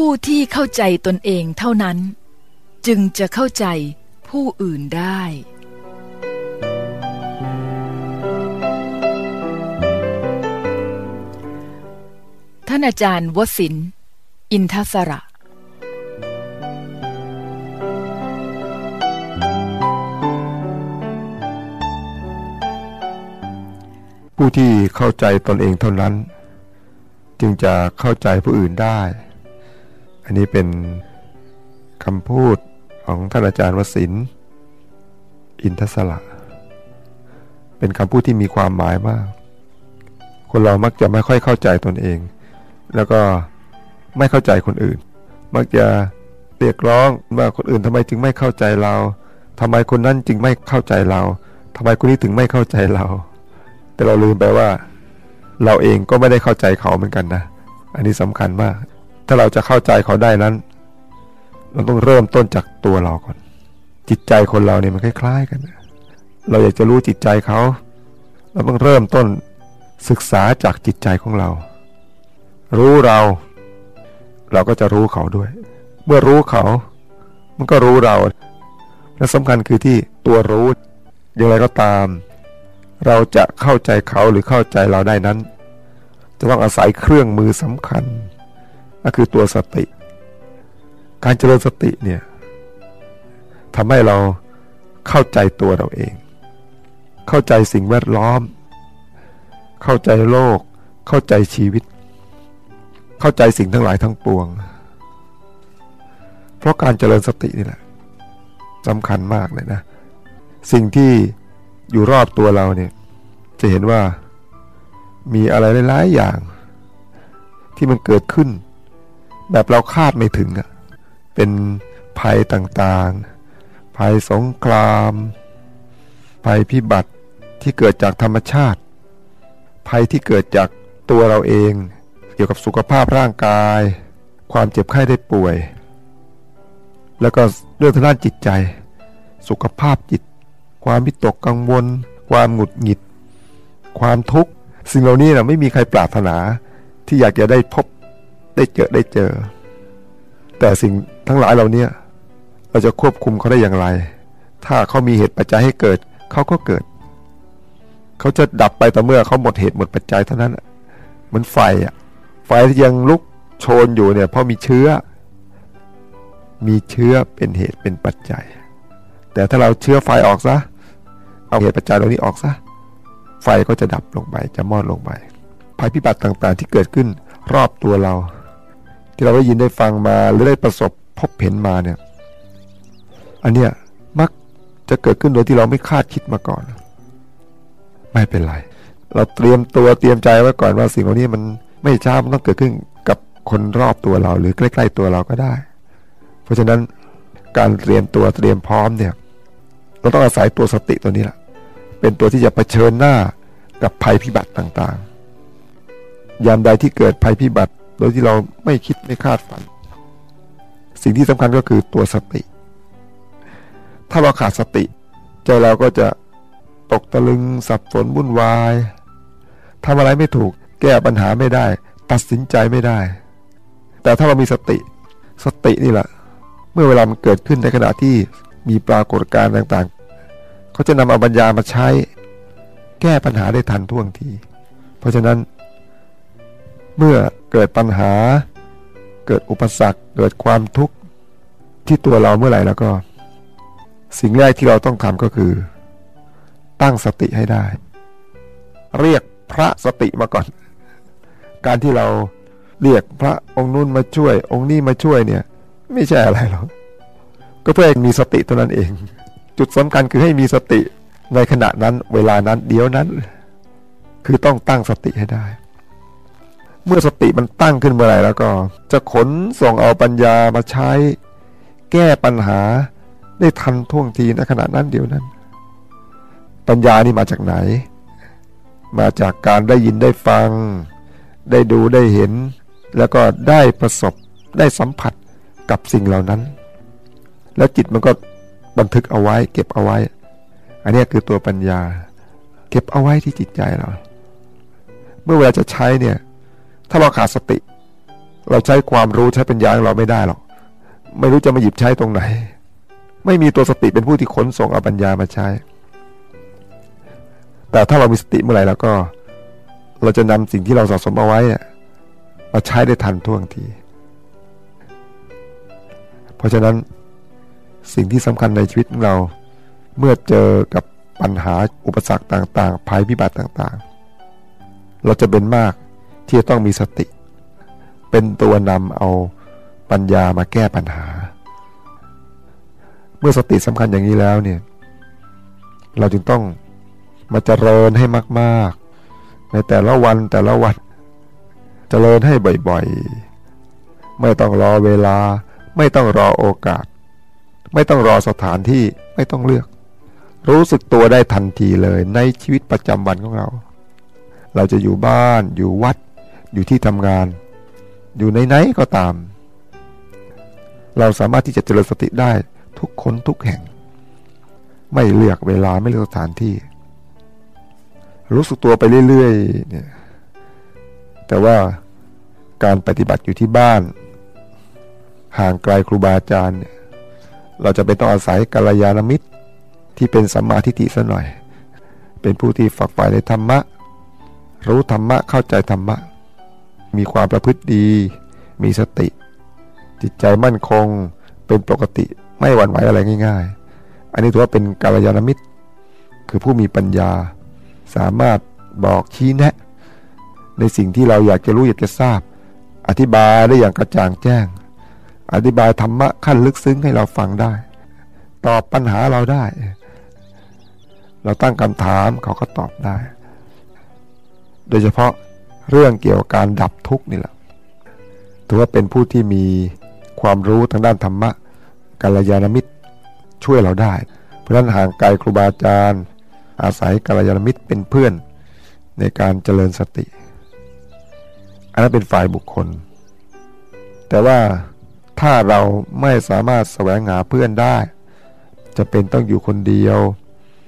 ผู้ที่เข้าใจตนเองเท่านั้น จึงจะเข้าใจ ผู้อื่นได้ท่านอาจารย์วสิน อินทศระ ผู้ที่เข้าใจตนเองเท่านั้น จึงจะเข้าใจผู้อื่นได้ อันนี้เป็นคำพูด ของท่านอาจารย์วสินอินทศระเป็นคำพูดที่มีความหมายมาก คนเรามักจะไม่ค่อยเข้าใจตนเอง แล้วก็ไม่เข้าใจคนอื่น มักจะเรียกร้องว่าคนอื่นทำไมจึงไม่เข้าใจเราทำไมคนนั้นจึงไม่เข้าใจเราทำไมคนนี้ถึงไม่เข้าใจเรา แต่เราลืมไปว่า เราเองก็ไม่ได้เข้าใจเขาเหมือนกันนะ อันนี้สำคัญมาก ถ้าเราจะเข้าใจเขาได้นั้น เราต้องเริ่มต้นจากตัวเราก่อน จิตใจคนเราเนี่ยมันคล้าย ๆ กัน เราอยากจะรู้จิตใจเขาเราต้องเริ่มต้นศึกษาจากจิตใจของเรา รู้เรา เราก็จะรู้เขาด้วย เมื่อรู้เขา มันก็รู้เราและสำคัญคือที่ตัวรู้อย่างไรก็ตาม เราจะเข้าใจเขาหรือเข้าใจเราได้นั้น จะต้องอาศัยเครื่องมือสำคัญก็คือตัวสติ การเจริญสติเนี่ยทำให้เราเข้าใจตัวเราเอง เข้าใจสิ่งแวดล้อม เข้าใจโลก เข้าใจชีวิต เข้าใจสิ่งทั้งหลายทั้งปวง เพราะการเจริญสตินี่แหละสำคัญมากเลยนะ สิ่งที่อยู่รอบตัวเราเนี่ย จะเห็นว่ามีอะไรหลายๆอย่าง ที่มันเกิดขึ้น แบบเราคาดไม่ถึงอะ เป็นภัยต่างๆ ภัยสงคราม ภัยพิบัติที่เกิดจากธรรมชาติ ภัยที่เกิดจากตัวเราเอง เกี่ยวกับสุขภาพร่างกาย ความเจ็บไข้ได้ป่วย แล้วก็เรื่องทางด้านจิตใจ สุขภาพจิต ความวิตกกังวล ความหงุดหงิด ความทุกข์ สิ่งเหล่านี้นะไม่มีใครปรารถนาที่อยากจะได้พบได้เจอได้เจอ แต่สิ่งทั้งหลายเหล่านี้เราจะควบคุมเขาได้อย่างไร ถ้าเขามีเหตุปัจจัยให้เกิด เขาก็เกิด เขาจะดับไปแต่เมื่อเขาหมดเหตุหมดปัจจัยเท่านั้นเหมือนไฟอะไฟที่ยังลุกโชนอยู่เนี่ยเพราะมีเชื้อ มีเชื้อเป็นเหตุเป็นปัจจัย แต่ถ้าเราเชื้อไฟออกซะ เอาเหตุปัจจัยเหล่านี้ออกซะ ไฟก็จะดับลงไปจะมอดลงไปภัยพิบัติต่างๆที่เกิดขึ้นรอบตัวเรา ที่เราได้ยินได้ฟังมาหรือได้ประสบพบเห็นมาเนี่ย อันเนี้ยมักจะเกิดขึ้นโดยที่เราไม่คาดคิดมาก่อน ไม่เป็นไร เราเตรียมตัวเตรียมใจไว้ก่อนว่าสิ่งเหล่านี้มันไม่ช้ามันต้องเกิดขึ้นกับคนรอบตัวเราหรือใกล้ ๆ ตัวเราก็ได้ เพราะฉะนั้นการเตรียมตัวเตรียมพร้อมเนี่ย เราต้องอาศัยตัวสติตัวนี้แหละเป็นตัวที่จะเผชิญหน้ากับภัยพิบัติต่างๆ ยามใดที่เกิดภัยพิบัติ โดยที่เราไม่คิดไม่คาดฝัน สิ่งที่สำคัญก็คือตัวสติ ถ้าเราขาดสติ ใจเราก็จะตกตะลึงสับสนวุ่นวายทำอะไรไม่ถูก แก้ปัญหาไม่ได้ ตัดสินใจไม่ได้ แต่ถ้าเรามีสติ สตินี่แหละ เมื่อเวลามันเกิดขึ้นในขณะที่มีปรากฏการณ์ต่างๆ เขาจะนำเอาปัญญามาใช้ แก้ปัญหาได้ทันท่วงที เพราะฉะนั้น เมื่อเกิดปัญหา เกิดอุปสรรค เกิดความทุกข์ที่ตัวเราเมื่อไหร่แล้วก็ สิ่งแรกที่เราต้องทำก็คือ ตั้งสติให้ได้ เรียกพระสติมาก่อน การที่เราเรียกพระองค์นู้นมาช่วย องค์นี้มาช่วยเนี่ย ไม่ใช่อะไรหรอกก็เพื่อมีสติเท่านั้นเอง จุดสำคัญคือให้มีสติในขณะนั้นเวลานั้นเดี๋ยวนั้น คือต้องตั้งสติให้ได้ เมื่อสติมันตั้งขึ้นเมื่อไหร่แล้วก็ จะขนส่งเอาปัญญามาใช้ แก้ปัญหาได้ทันท่วงทีในขณะนั้นเดียวนั้น ปัญญานี่มาจากไหน มาจากการได้ยินได้ฟัง ได้ดูได้เห็น แล้วก็ได้ประสบได้สัมผัสกับสิ่งเหล่านั้น แล้วจิตมันก็บันทึกเอาไว้ เก็บเอาไว้ อันนี้คือตัวปัญญา เก็บเอาไว้ที่จิตใจเรา เมื่อเวลาจะใช้เนี่ย ถ้าเราขาดสติ เราใช้ความรู้ใช้ปัญญาของเราไม่ได้หรอก ไม่รู้จะมาหยิบใช้ตรงไหน ไม่มีตัวสติเป็นผู้ที่ขนส่งเอาปัญญามาใช้ แต่ถ้าเรามีสติเมื่อไหร่แล้วก็ เราจะนำสิ่งที่เราสะสมเอาไว้มาใช้ได้ทันท่วงที เพราะฉะนั้นสิ่งที่สำคัญในชีวิตของเรา เมื่อเจอกับปัญหาอุปสรรคต่าง ๆ ภัยพิบัติต่างๆ เราจะเป็นมาก ที่จะต้องมีสติ เป็นตัวนำเอาปัญญามาแก้ปัญหา เมื่อสติสำคัญอย่างนี้แล้วเนี่ย เราจึงต้องมาเจริญให้มากๆ ในแต่ละวันแต่ละวันเจริญให้บ่อยๆ ไม่ต้องรอเวลา ไม่ต้องรอโอกาส ไม่ต้องรอสถานที่ไม่ต้องเลือก รู้สึกตัวได้ทันทีเลยในชีวิตประจำวันของเรา เราจะอยู่บ้านอยู่วัด อยู่ที่ทำงาน อยู่ในไหนก็ตาม เราสามารถที่จะเจริญสติได้ทุกคนทุกแห่ง ไม่เลือกเวลาไม่เลือกสถานที่ รู้สึกตัวไปเรื่อยๆเนี่ยแต่ว่าการปฏิบัติอยู่ที่บ้าน ห่างไกลครูบาอาจารย์เนี่ยเราจะเป็นต้องอาศัยกัลยาณมิตรที่เป็นสัมมาทิฏฐิซะหน่อย เป็นผู้ที่ฝักใฝ่ในธรรมะ รู้ธรรมะเข้าใจธรรมะ มีความประพฤติดี มีสติ จิตใจมั่นคง เป็นปกติไม่หวั่นไหวอะไรง่าย ๆ อันนี้ถือว่าเป็นกัลยาณมิตร คือผู้มีปัญญา สามารถบอกชี้แนะ ในสิ่งที่เราอยากจะรู้อยากจะทราบ อธิบายได้อย่างกระจ่างแจ้ง อธิบายธรรมะขั้นลึกซึ้งให้เราฟังได้ ตอบปัญหาเราได้ เราตั้งคำถามเขาก็ตอบได้ โดยเฉพาะ เรื่องเกี่ยวกับการดับทุกข์นี่แหละถือว่าเป็นผู้ที่มีความรู้ทางด้านธรรมะกัลยาณมิตรช่วยเราได้ เพราะนั้นห่างไกลครูบาอาจารย์ อาศัยกัลยาณมิตรเป็นเพื่อนในการเจริญสติ อันนั้นเป็นฝ่ายบุคคล แต่ว่าถ้าเราไม่สามารถแสวงหาเพื่อนได้ จะเป็นต้องอยู่คนเดียว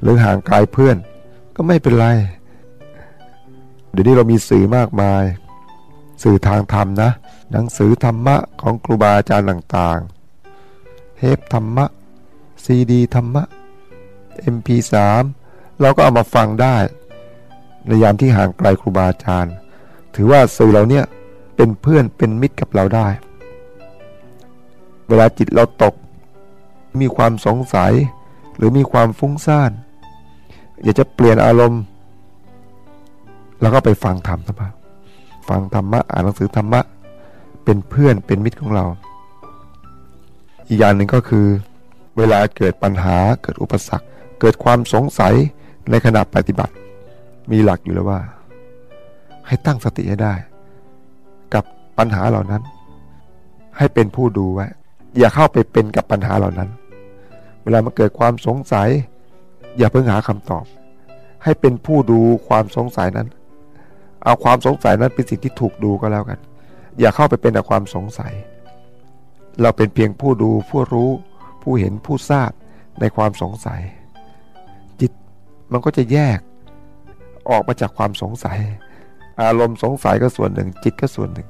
หรือห่างไกลเพื่อนก็ไม่เป็นไร เดี๋ยวนี้เรามีสื่อมากมาย สื่อทางธรรมนะ หนังสือธรรมะของครูบาอาจารย์ต่างๆ เทปธรรมะ ซีดีธรรมะ MP3 เราก็เอามาฟังได้ ในยามที่ห่างไกลครูบาอาจารย์ ถือว่าสื่อเราเนี่ยเป็นเพื่อนเป็นมิตรกับเราได้ เวลาจิตเราตก มีความสงสัย หรือมีความฟุ้งซ่าน อยากจะเปลี่ยนอารมณ์ แล้วก็ไปฟังธรรมนะฟังธรรมะอ่านหนังสือธรรมะเป็นเพื่อนเป็นมิตรของเรา อีกอย่างหนึ่งก็คือ เวลาเกิดปัญหาเกิดอุปสรรค เกิดความสงสัยในขณะปฏิบัติ มีหลักอยู่แล้วว่า ให้ตั้งสติให้ได้ กับปัญหาเหล่านั้น ให้เป็นผู้ดูไว้อย่าเข้าไปเป็นกับปัญหาเหล่านั้น เวลามันเกิดความสงสัย อย่าเพิ่งหาคำตอบ ให้เป็นผู้ดูความสงสัยนั้น เอาความสงสัยนั้นเป็นสิ่งที่ถูกดูก็แล้วกัน อย่าเข้าไปเป็นแต่ความสงสัย เราเป็นเพียงผู้ดูผู้รู้ ผู้เห็นผู้ทราบในความสงสัย จิตมันก็จะแยกออกมาจากความสงสัย อารมณ์สงสัยก็ส่วนหนึ่ง จิตก็ส่วนหนึ่ง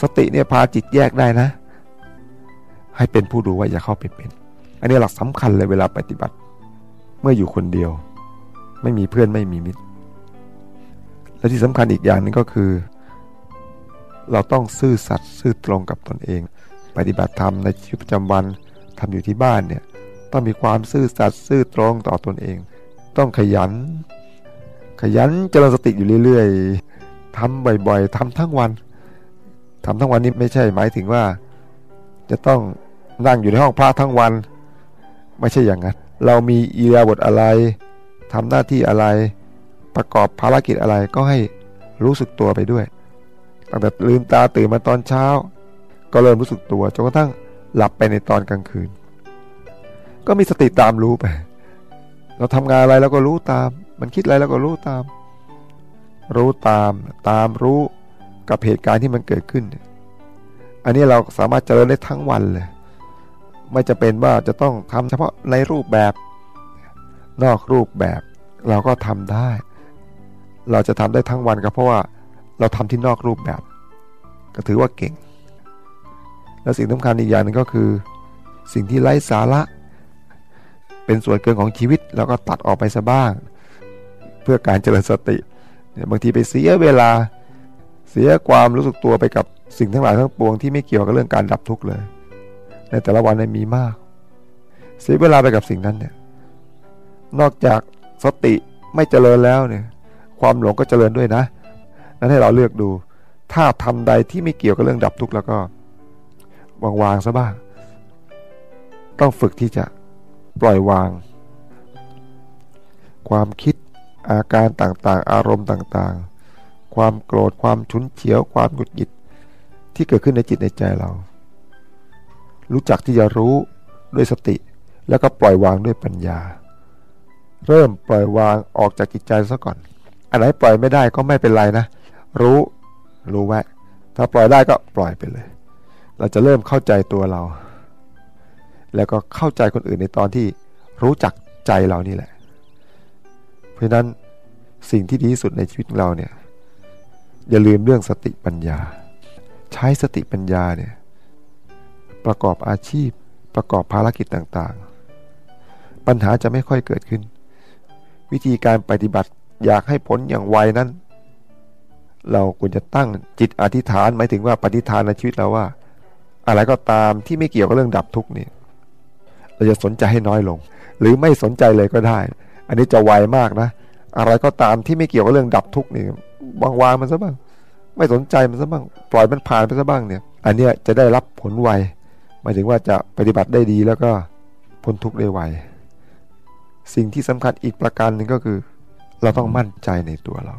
สติเนี่ยพาจิตแยกได้นะ ให้เป็นผู้ดูว่าอย่าเข้าไปเป็น อันนี้หลักสำคัญเลยเวลาปฏิบัติ เมื่ออยู่คนเดียว ไม่มีเพื่อนไม่มีมิตร และที่สำคัญอีกอย่างนึงก็คือ เราต้องซื่อสัตย์ซื่อตรงกับตนเอง ปฏิบัติธรรมในชีวิตประจำวันทำอยู่ที่บ้านเนี่ยต้องมีความซื่อสัตย์ซื่อตรงต่อตนเอง ต้องขยัน ขยันเจริญสติอยู่เรื่อยๆทำบ่อยๆทำทั้งวันทำทั้งวันนี้ไม่ใช่หมายถึงว่า จะต้องนั่งอยู่ในห้องพระทั้งวัน ไม่ใช่อย่างนั้น เรามีอียาบทอะไรทำหน้าที่อะไร ประกอบภารกิจอะไรก็ให้รู้สึกตัวไปด้วย ตั้งแต่ลืมตาตื่นมาตอนเช้า ก็เริ่มรู้สึกตัวจนกระทั่งหลับไปในตอนกลางคืน ก็มีสติตามรู้ไป เราทำงานอะไรเราก็รู้ตาม มันคิดอะไรเราก็รู้ตาม รู้ตามตามรู้กับเหตุการณ์ที่มันเกิดขึ้น อันนี้เราสามารถเจริญได้ทั้งวันเลย ไม่จะเป็นว่าจะต้องทำเฉพาะในรูปแบบ นอกรูปแบบเราก็ทำได้ เราจะทำได้ทั้งวันก็เพราะว่าเราทำที่นอกรูปแบบ ก็ถือว่าเก่ง แล้วสิ่งสำคัญอีกอย่างหนึ่งก็คือ สิ่งที่ไร้สาระ เป็นส่วนเกินของชีวิตเราก็ตัดออกไปซะบ้าง เพื่อการเจริญสติ บางทีไปเสียเวลาเสียความรู้สึกตัวไปกับสิ่งทั้งหลายทั้งปวงที่ไม่เกี่ยวกับเรื่องการดับทุกข์เลย ในแต่ละวันนมีมาก เสียเวลาไปกับสิ่งนั้นเนี่ยนอกจากสติไม่เจริญแล้วเนี่ย ความหลงก็เจริญด้วยนะ นั้นให้เราเลือกดู ถ้าทำใดที่ไม่เกี่ยวกับเรื่องดับทุกข์แล้วก็วางวางซะบ้าง ต้องฝึกที่จะปล่อยวาง ความคิดอาการต่างๆ อารมณ์ต่างๆ ความโกรธความฉุนเฉียว ความหงุดหงิดที่เกิดขึ้นในจิตในใจเรา รู้จักที่จะรู้ด้วยสติ แล้วก็ปล่อยวางด้วยปัญญา เริ่มปล่อยวางออกจากจิตใจซะก่อน อันไหนปล่อยไม่ได้ก็ไม่เป็นไรนะ รู้รู้ไว้ถ้าปล่อยได้ก็ปล่อยไปเลย เราจะเริ่มเข้าใจตัวเรา แล้วก็เข้าใจคนอื่นในตอนที่รู้จักใจเรานี่แหละ เพราะนั้นสิ่งที่ดีที่สุดในชีวิตของเราเนี่ยอย่าลืมเรื่องสติปัญญา ใช้สติปัญญาเนี่ยประกอบอาชีพประกอบภารกิจต่างๆ ปัญหาจะไม่ค่อยเกิดขึ้น วิธีการปฏิบัติ อยากให้ผลอย่างไวนั้น เราควรจะตั้งจิตอธิษฐานหมายถึงว่าปฏิฐานในชีวิตเราว่า อะไรก็ตามที่ไม่เกี่ยวกับเรื่องดับทุกข์นี่เราจะสนใจให้น้อยลง หรือไม่สนใจเลยก็ได้ อันนี้จะไวมากนะ อะไรก็ตามที่ไม่เกี่ยวกับเรื่องดับทุกข์นี่วางวางมันซะบ้าง ไม่สนใจมันซะบ้าง ปล่อยมันผ่านไปซะบ้างเนี่ย อันเนี้ยจะได้รับผลไวหมายถึงว่าจะปฏิบัติได้ดีแล้วก็พ้นทุกข์ได้ไวสิ่งที่สำคัญอีกประการหนึ่งก็คือ เราต้องมั่นใจในตัวเรา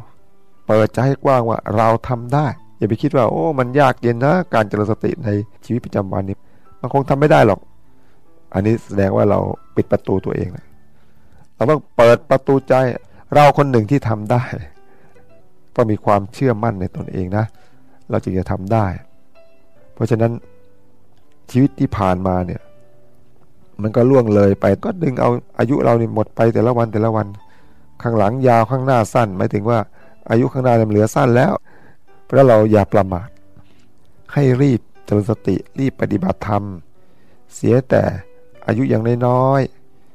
เปิดใจให้กว้างว่าเราทำได้ อย่าไปคิดว่าโอ้ มันยากเย็นนะ การเจริญสติในชีวิตประจำวันนี้ มันคงทำไม่ได้หรอก อันนี้แสดงว่าเราปิดประตูตัวเองนะเราต้องเปิดประตูใจเราคนหนึ่งที่ทำได้ ต้องมีความเชื่อมั่นในตนเองนะ เราจึงจะทำได้ เพราะฉะนั้นชีวิตที่ผ่านมาเนี่ย มันก็ล่วงเลยไปก็ดึงเอาอายุเราเนี่ยหมดไปแต่ละวันแต่ละวัน ข้างหลังยาวข้างหน้าสั้นหมายถึงว่าอายุข้างหน้าเหลือสั้นแล้ว เพราะเราอย่าประมาท ให้รีบเจริญสติรีบปฏิบัติธรรม เสียแต่อายุยังน้อย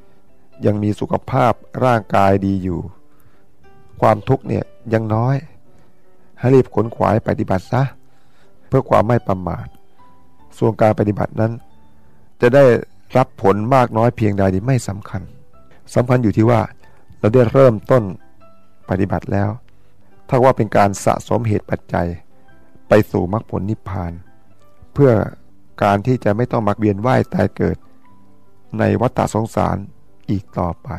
ๆยังมีสุขภาพร่างกายดีอยู่ ความทุกข์เนี่ยยังน้อย ให้รีบขนขวายปฏิบัติซะเพื่อความไม่ประมาท ส่วนการปฏิบัตินั้น จะได้รับผลมากน้อยเพียงใดนี่ไม่สำคัญสำคัญอยู่ที่ว่า เราได้เริ่มต้นปฏิบัติแล้ว ถ้าว่าเป็นการสะสมเหตุปัจจัย ไปสู่มรรคผลนิพพาน เพื่อการที่จะไม่ต้องมักเวียนว่ายตายเกิด ในวัฏฏะสงสารอีกต่อไป